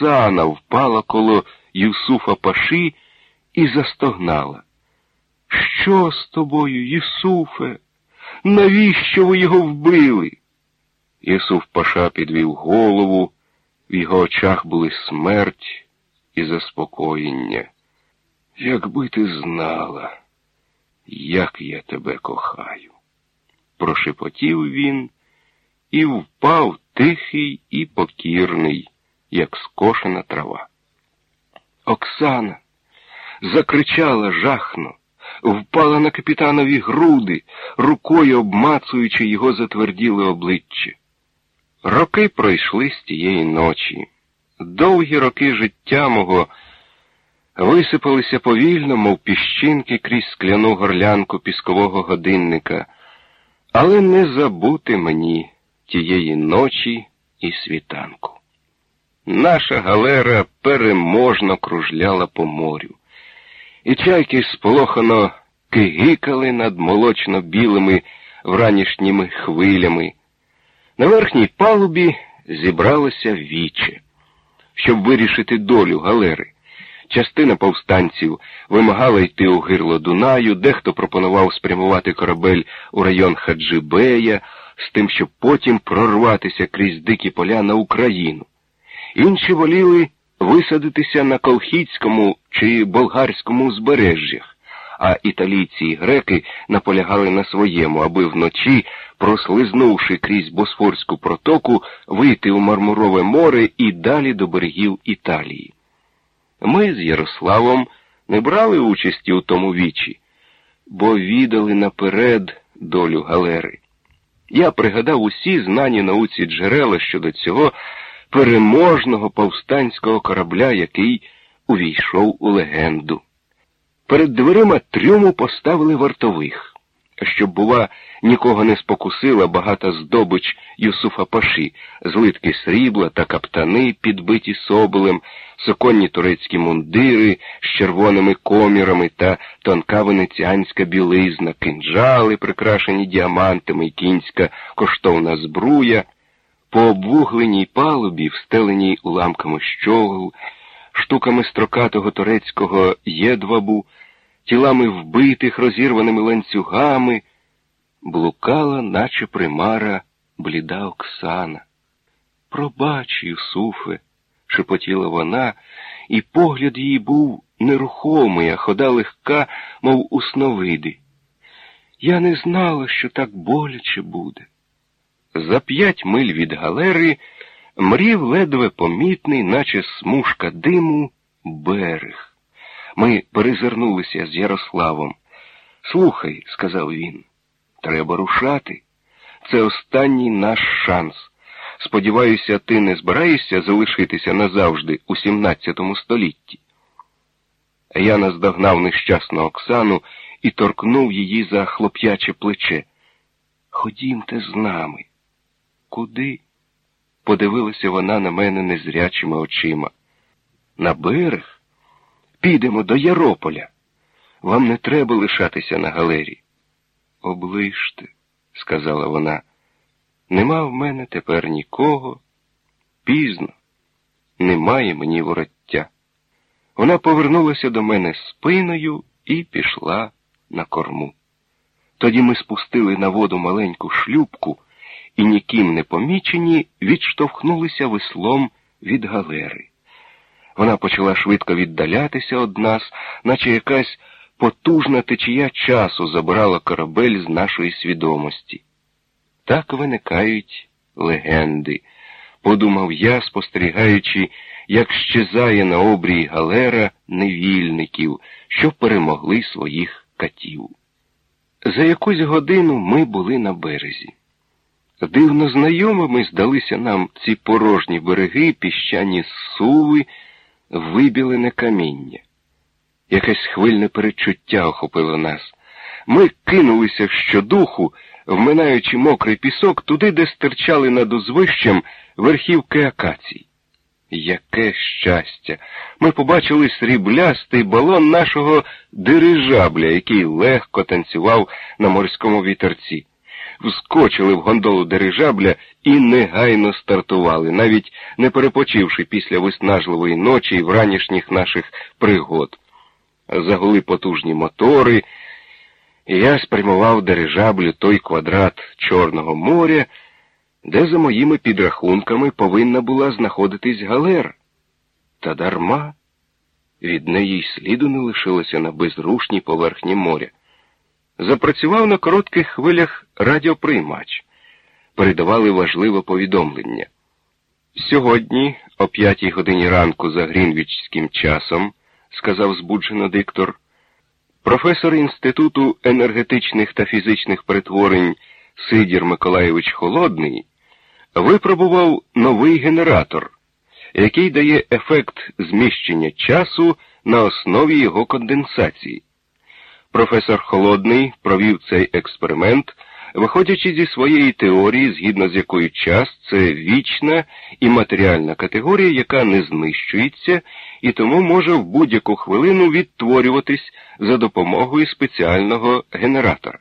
Оксана впала коло Юсуфа Паши і застогнала. Що з тобою, Юсуфе? Навіщо ви його вбили? Юсуф Паша підвів голову, в його очах були смерть і заспокоєння. Якби ти знала, як я тебе кохаю, прошепотів він і впав тихий і покірний, як скошена трава. Оксана закричала жахно, впала на капітанові груди, рукою обмацуючи його затверділе обличчя. Роки пройшли з тієї ночі. Довгі роки життя мого висипалися повільно, мов піщинки крізь скляну горлянку піскового годинника, але не забути мені тієї ночі і світанку. Наша галера переможно кружляла по морю, і чайки сполохано кигикали над молочно-білими вранішніми хвилями. На верхній палубі зібралося віче, щоб вирішити долю галери. Частина повстанців вимагала йти у гирло Дунаю, дехто пропонував спрямувати корабель у район Хаджибея з тим, щоб потім прорватися крізь дикі поля на Україну. Інші воліли висадитися на Колхідському чи болгарському узбережжях, а італійці і греки наполягали на своєму, аби вночі, прослизнувши крізь Босфорську протоку, вийти у Мармурове море і далі до берегів Італії. Ми з Ярославом не брали участі у тому вічі, бо відали наперед долю галери. Я пригадав усі знані науці джерела щодо цього переможного повстанського корабля, який увійшов у легенду. Перед дверима трюму поставили вартових, щоб, бува, нікого не спокусила багата здобич Юсуфа Паші, злитки срібла та каптани, підбиті соболем, соконні турецькі мундири з червоними комірами та тонка венеціанська білизна, кинджали, прикрашені діамантами і кінська коштовна збруя, по обвугленій палубі, встеленій уламками щогл, штуками строкатого турецького єдвабу, тілами вбитих розірваними ланцюгами, блукала, наче примара, бліда Оксана. Пробач, Юсуфе, шепотіла вона, і погляд її був нерухомий, а хода легка, мов у сновиди. Я не знала, що так боляче буде. За п'ять миль від галери мрів ледве помітний, наче смужка диму, берег. Ми перезирнулися з Ярославом. Слухай, сказав він, треба рушати. Це останній наш шанс. Сподіваюся, ти не збираєшся залишитися назавжди у сімнадцятому столітті. Я наздогнав нещасну Оксану і торкнув її за хлоп'яче плече. Ходімте з нами. Куди? Подивилася вона на мене незрячими очима. На берег? Підемо до Ярополя. Вам не треба лишатися на галері. Оближте, сказала вона. Нема в мене тепер нікого. Пізно, немає мені вороття. Вона повернулася до мене спиною і пішла на корму. Тоді ми спустили на воду маленьку шлюбку і ніким не помічені відштовхнулися веслом від галери. Вона почала швидко віддалятися від нас, наче якась потужна течія часу забрала корабель з нашої свідомості. Так виникають легенди, подумав я, спостерігаючи, як щезає на обрії галера невільників, що перемогли своїх катів. За якусь годину ми були на березі. Дивно знайомими здалися нам ці порожні береги, піщані суви, вибілене каміння. Якесь хвильне перечуття охопило нас. Ми кинулися щодуху, вминаючи мокрий пісок туди, де стирчали над узвищем верхівки акацій. Яке щастя! Ми побачили сріблястий балон нашого дирижабля, який легко танцював на морському вітерці. Вскочили в гондолу дирижабля і негайно стартували, навіть не перепочивши після виснажливої ночі і вранішніх наших пригод. Загули потужні мотори, і я спрямував дирижаблю той квадрат Чорного моря, де, за моїми підрахунками, повинна була знаходитись галера. Та дарма від неї й сліду не лишилося на безрушній поверхні моря. Запрацював на коротких хвилях радіоприймач. Передавали важливе повідомлення. Сьогодні, о п'ятій годині ранку за Грінвічським часом, сказав збуджено диктор, професор Інституту енергетичних та фізичних перетворень Сидір Миколаєвич Холодний випробував новий генератор, який дає ефект зміщення часу на основі його конденсації. Професор Холодний провів цей експеримент, виходячи зі своєї теорії, згідно з якою час це вічна і матеріальна категорія, яка не знищується і тому може в будь-яку хвилину відтворюватись за допомогою спеціального генератора.